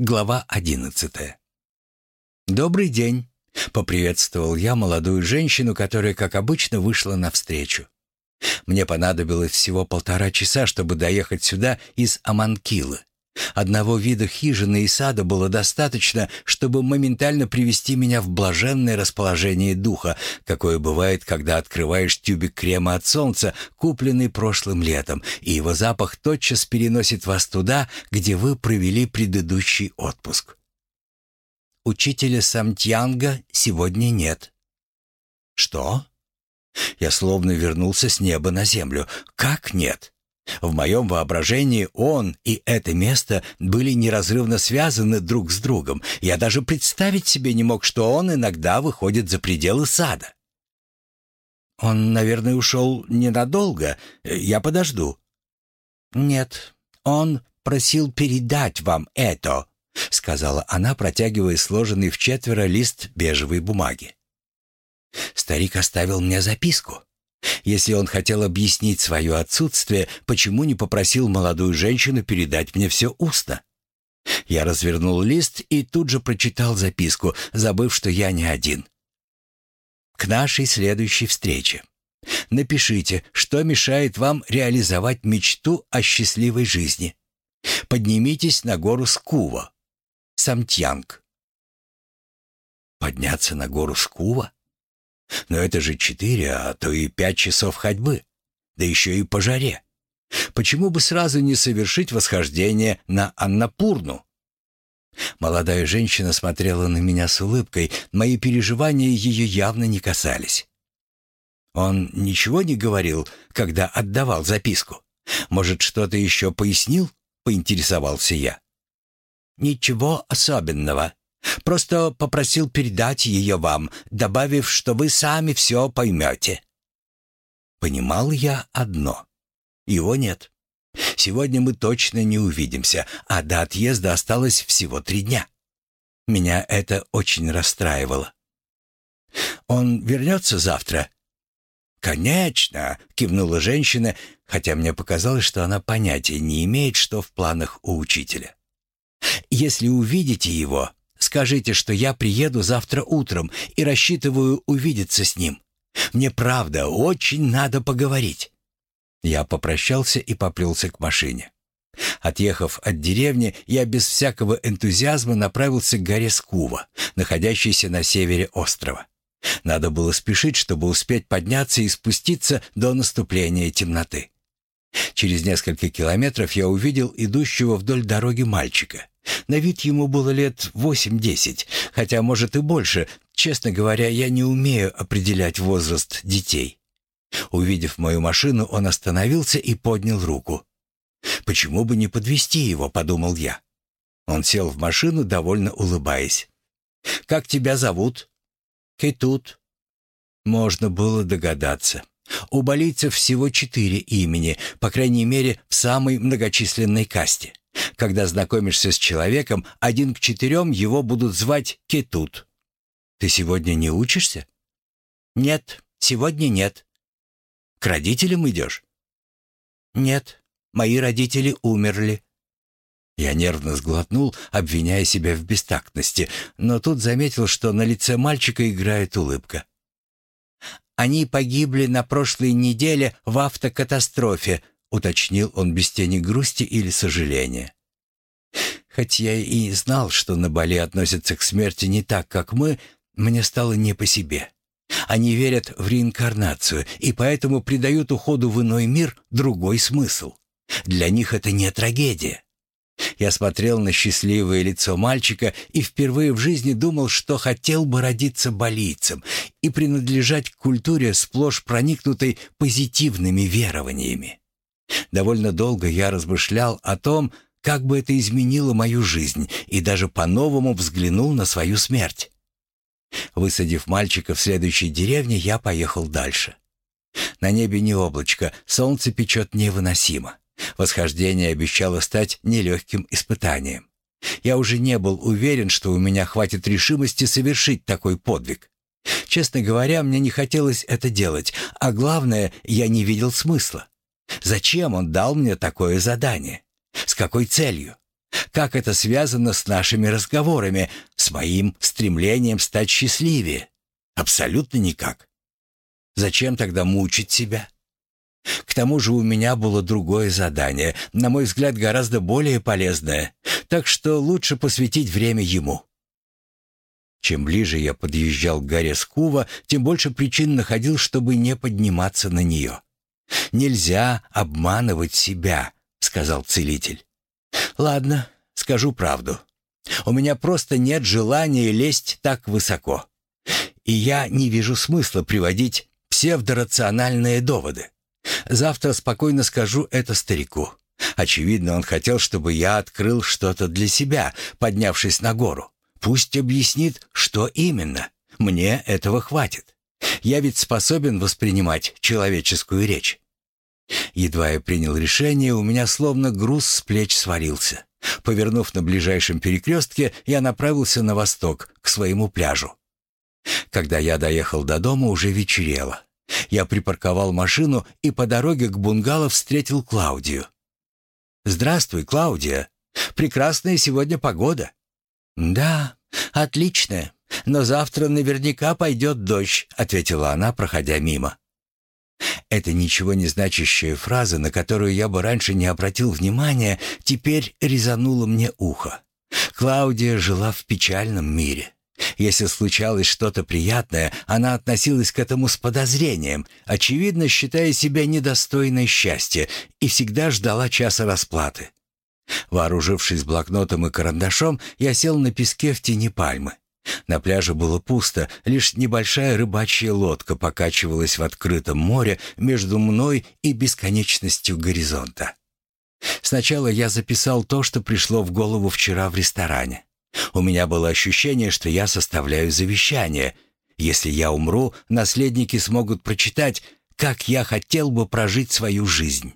Глава одиннадцатая. «Добрый день», — поприветствовал я молодую женщину, которая, как обычно, вышла навстречу. Мне понадобилось всего полтора часа, чтобы доехать сюда из Аманкилы. Одного вида хижины и сада было достаточно, чтобы моментально привести меня в блаженное расположение духа, какое бывает, когда открываешь тюбик крема от солнца, купленный прошлым летом, и его запах тотчас переносит вас туда, где вы провели предыдущий отпуск. Учителя Самтьянга сегодня нет. Что? Я словно вернулся с неба на землю. Как нет? В моем воображении он и это место были неразрывно связаны друг с другом. Я даже представить себе не мог, что он иногда выходит за пределы сада. Он, наверное, ушел ненадолго. Я подожду. Нет, он просил передать вам это, сказала она, протягивая сложенный в четверо лист бежевой бумаги. Старик оставил мне записку. Если он хотел объяснить свое отсутствие, почему не попросил молодую женщину передать мне все устно? Я развернул лист и тут же прочитал записку, забыв, что я не один. К нашей следующей встрече. Напишите, что мешает вам реализовать мечту о счастливой жизни. Поднимитесь на гору Скува. Самтьянг. Подняться на гору Скува? Но это же четыре, а то и пять часов ходьбы. Да еще и по жаре. Почему бы сразу не совершить восхождение на Аннапурну? Молодая женщина смотрела на меня с улыбкой. Мои переживания ее явно не касались. Он ничего не говорил, когда отдавал записку. Может, что-то еще пояснил? Поинтересовался я. Ничего особенного, Просто попросил передать ее вам, добавив, что вы сами все поймете». Понимал я одно. Его нет. Сегодня мы точно не увидимся, а до отъезда осталось всего три дня. Меня это очень расстраивало. «Он вернется завтра?» «Конечно!» — кивнула женщина, хотя мне показалось, что она понятия не имеет, что в планах у учителя. «Если увидите его, Скажите, что я приеду завтра утром и рассчитываю увидеться с ним. Мне правда очень надо поговорить». Я попрощался и поплелся к машине. Отъехав от деревни, я без всякого энтузиазма направился к горе Скува, находящейся на севере острова. Надо было спешить, чтобы успеть подняться и спуститься до наступления темноты. Через несколько километров я увидел идущего вдоль дороги мальчика. На вид ему было лет восемь-десять, хотя, может, и больше. Честно говоря, я не умею определять возраст детей. Увидев мою машину, он остановился и поднял руку. «Почему бы не подвести его?» — подумал я. Он сел в машину, довольно улыбаясь. «Как тебя зовут?» «Кетут». Можно было догадаться. У болийцев всего четыре имени, по крайней мере, в самой многочисленной касте. Когда знакомишься с человеком, один к четырем его будут звать Кетут. Ты сегодня не учишься? Нет, сегодня нет. К родителям идешь? Нет, мои родители умерли. Я нервно сглотнул, обвиняя себя в бестактности, но тут заметил, что на лице мальчика играет улыбка. Они погибли на прошлой неделе в автокатастрофе, уточнил он без тени грусти или сожаления. Хоть я и знал, что на Бали относятся к смерти не так, как мы, мне стало не по себе. Они верят в реинкарнацию и поэтому придают уходу в иной мир другой смысл. Для них это не трагедия. Я смотрел на счастливое лицо мальчика и впервые в жизни думал, что хотел бы родиться болийцем и принадлежать к культуре, сплошь проникнутой позитивными верованиями. Довольно долго я размышлял о том, как бы это изменило мою жизнь, и даже по-новому взглянул на свою смерть. Высадив мальчика в следующей деревне, я поехал дальше. На небе не облачко, солнце печет невыносимо. Восхождение обещало стать нелегким испытанием. Я уже не был уверен, что у меня хватит решимости совершить такой подвиг. Честно говоря, мне не хотелось это делать, а главное, я не видел смысла. Зачем он дал мне такое задание? С какой целью? Как это связано с нашими разговорами, с моим стремлением стать счастливее? Абсолютно никак. Зачем тогда мучить себя? К тому же у меня было другое задание, на мой взгляд, гораздо более полезное, так что лучше посвятить время ему. Чем ближе я подъезжал к горе Скува, тем больше причин находил, чтобы не подниматься на нее. «Нельзя обманывать себя», — сказал целитель. «Ладно, скажу правду. У меня просто нет желания лезть так высоко. И я не вижу смысла приводить псевдорациональные доводы. Завтра спокойно скажу это старику. Очевидно, он хотел, чтобы я открыл что-то для себя, поднявшись на гору. Пусть объяснит, что именно. Мне этого хватит. Я ведь способен воспринимать человеческую речь. Едва я принял решение, у меня словно груз с плеч свалился. Повернув на ближайшем перекрестке, я направился на восток, к своему пляжу. Когда я доехал до дома, уже вечерело. Я припарковал машину и по дороге к бунгало встретил Клаудию. «Здравствуй, Клаудия. Прекрасная сегодня погода». «Да, отличная. Но завтра наверняка пойдет дождь», — ответила она, проходя мимо. Эта ничего не значащая фраза, на которую я бы раньше не обратил внимания, теперь резанула мне ухо. Клаудия жила в печальном мире. Если случалось что-то приятное, она относилась к этому с подозрением, очевидно считая себя недостойной счастья, и всегда ждала часа расплаты. Вооружившись блокнотом и карандашом, я сел на песке в тени пальмы. На пляже было пусто, лишь небольшая рыбачья лодка покачивалась в открытом море между мной и бесконечностью горизонта. Сначала я записал то, что пришло в голову вчера в ресторане. У меня было ощущение, что я составляю завещание. Если я умру, наследники смогут прочитать, как я хотел бы прожить свою жизнь.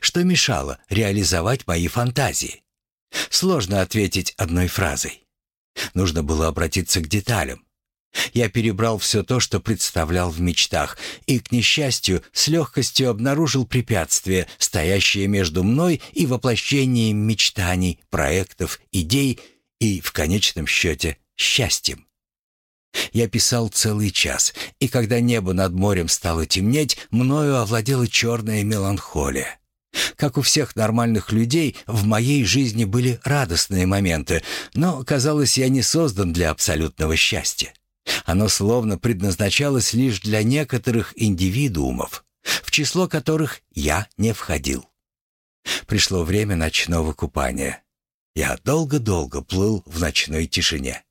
Что мешало реализовать мои фантазии? Сложно ответить одной фразой. Нужно было обратиться к деталям. Я перебрал все то, что представлял в мечтах, и, к несчастью, с легкостью обнаружил препятствие, стоящее между мной и воплощением мечтаний, проектов, идей и, в конечном счете, счастьем. Я писал целый час, и когда небо над морем стало темнеть, мною овладела черная меланхолия. Как у всех нормальных людей, в моей жизни были радостные моменты, но, казалось, я не создан для абсолютного счастья. Оно словно предназначалось лишь для некоторых индивидуумов, в число которых я не входил. Пришло время ночного купания. Я долго-долго плыл в ночной тишине.